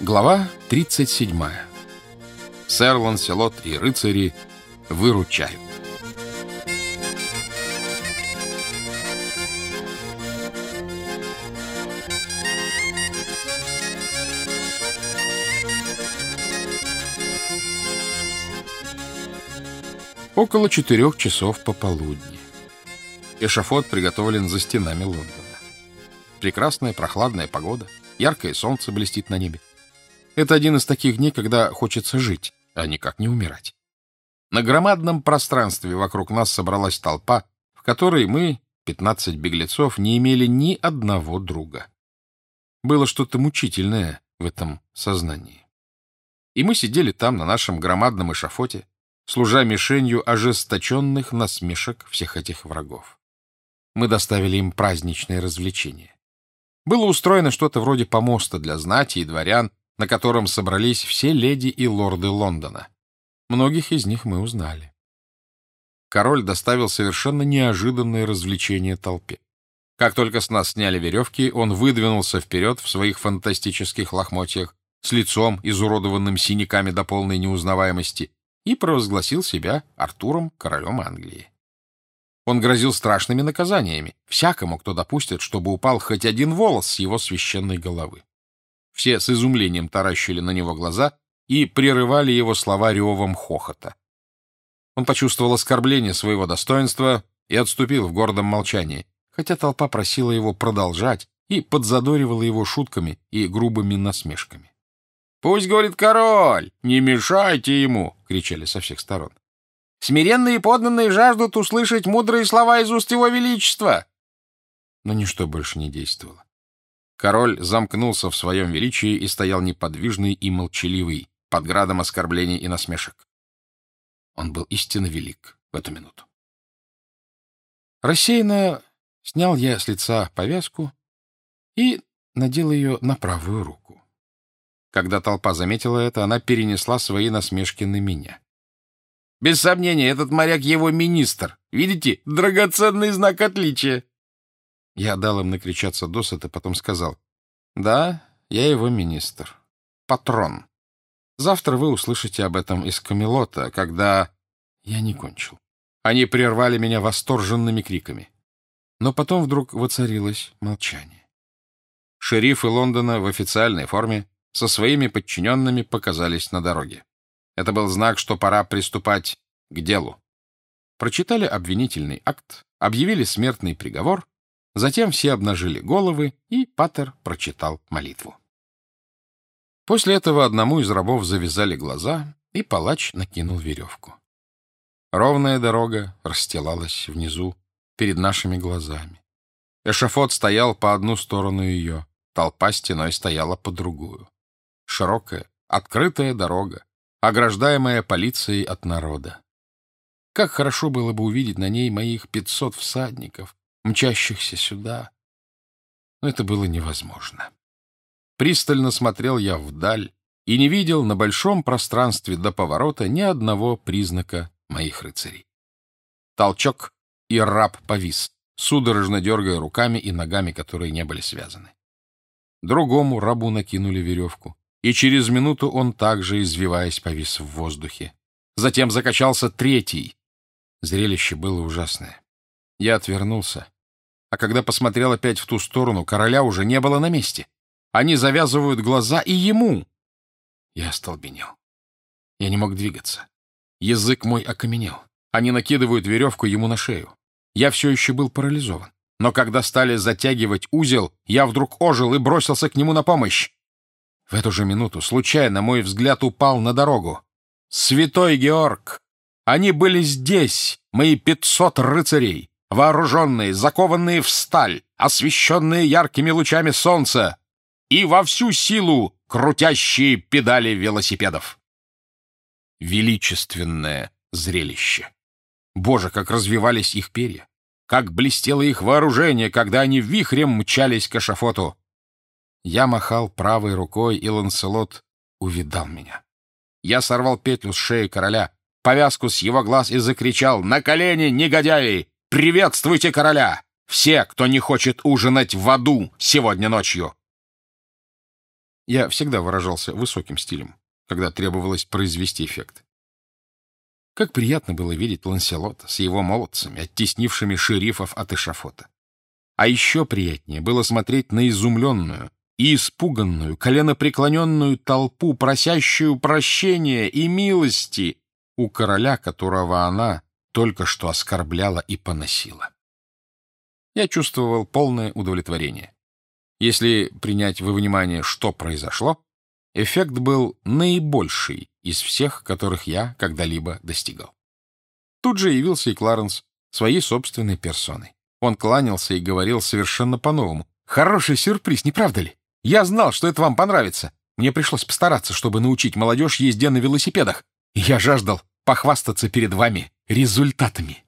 Глава 37. Сэр Ланселот и рыцари выручают. Около четырех часов пополудни. Эшафот приготовлен за стенами Лондона. Прекрасная прохладная погода, яркое солнце блестит на небе. Это один из таких дней, когда хочется жить, а никак не умирать. На громадном пространстве вокруг нас собралась толпа, в которой мы, пятнадцать беглецов, не имели ни одного друга. Было что-то мучительное в этом сознании. И мы сидели там, на нашем громадном эшафоте, служа мишенью ожесточенных насмешек всех этих врагов. Мы доставили им праздничное развлечение. Было устроено что-то вроде помоста для знати и дворян, на котором собрались все леди и лорды Лондона. Многих из них мы узнали. Король доставил совершенно неожиданное развлечение толпе. Как только с нас сняли веревки, он выдвинулся вперед в своих фантастических лохмотьях, с лицом, изуродованным синяками до полной неузнаваемости, и провозгласил себя Артуром, королем Англии. Он грозил страшными наказаниями всякому, кто допустит, чтобы упал хоть один волос с его священной головы. Все с изумлением таращили на него глаза и прерывали его слова ревом хохота. Он почувствовал оскорбление своего достоинства и отступил в гордом молчании, хотя толпа просила его продолжать и подзадоривала его шутками и грубыми насмешками. «Пусть, — говорит король, — не мешайте ему!» — кричали со всех сторон. «Смиренные подданные жаждут услышать мудрые слова из уст его величества!» Но ничто больше не действовало. Король замкнулся в своем величии и стоял неподвижный и молчаливый под градом оскорблений и насмешек. Он был истинно велик в эту минуту. Рассеянно снял я с лица повязку и надел ее на правую руку. Когда толпа заметила это, она перенесла свои насмешки на меня. Без сомнения, этот моряк его министр. Видите, драгоценный знак отличия. Я дал им накричаться досыта, потом сказал. Да, я его министр. Патрон. Завтра вы услышите об этом из Камелота, когда... Я не кончил. Они прервали меня восторженными криками. Но потом вдруг воцарилось молчание. Шерифы Лондона в официальной форме со своими подчиненными показались на дороге. Это был знак, что пора приступать к делу. Прочитали обвинительный акт, объявили смертный приговор Затем все обнажили головы, и Паттер прочитал молитву. После этого одному из рабов завязали глаза, и палач накинул веревку. Ровная дорога расстилалась внизу, перед нашими глазами. Эшафот стоял по одну сторону ее, толпа стеной стояла по другую. Широкая, открытая дорога, ограждаемая полицией от народа. Как хорошо было бы увидеть на ней моих пятьсот всадников, мчащихся сюда. Но это было невозможно. Пристально смотрел я вдаль и не видел на большом пространстве до поворота ни одного признака моих рыцарей. Толчок, и раб повис, судорожно дергая руками и ногами, которые не были связаны. Другому рабу накинули веревку, и через минуту он также, извиваясь, повис в воздухе. Затем закачался третий. Зрелище было ужасное. Я отвернулся а когда посмотрел опять в ту сторону, короля уже не было на месте. Они завязывают глаза и ему. Я остолбенел. Я не мог двигаться. Язык мой окаменел. Они накидывают веревку ему на шею. Я все еще был парализован. Но когда стали затягивать узел, я вдруг ожил и бросился к нему на помощь. В эту же минуту случайно мой взгляд упал на дорогу. «Святой Георг! Они были здесь, мои пятьсот рыцарей! Вооруженные, закованные в сталь, освещенные яркими лучами солнца и во всю силу крутящие педали велосипедов. Величественное зрелище. Боже, как развивались их перья! Как блестело их вооружение, когда они вихрем мчались к эшафоту! Я махал правой рукой, и Ланселот увидал меня. Я сорвал петлю с шеи короля, повязку с его глаз и закричал «На колени, негодяи! Приветствуйте короля! Все, кто не хочет ужинать в аду сегодня ночью!» Я всегда выражался высоким стилем, когда требовалось произвести эффект. Как приятно было видеть Ланселота с его молодцами, оттеснившими шерифов от эшафота. А еще приятнее было смотреть на изумленную и испуганную, коленопреклоненную толпу, просящую прощения и милости у короля, которого она только что оскорбляла и поносила. Я чувствовал полное удовлетворение. Если принять во внимание, что произошло, эффект был наибольший из всех, которых я когда-либо достигал. Тут же явился и Кларенс своей собственной персоной. Он кланялся и говорил совершенно по-новому. «Хороший сюрприз, не правда ли? Я знал, что это вам понравится. Мне пришлось постараться, чтобы научить молодежь езде на велосипедах. Я жаждал похвастаться перед вами результатами».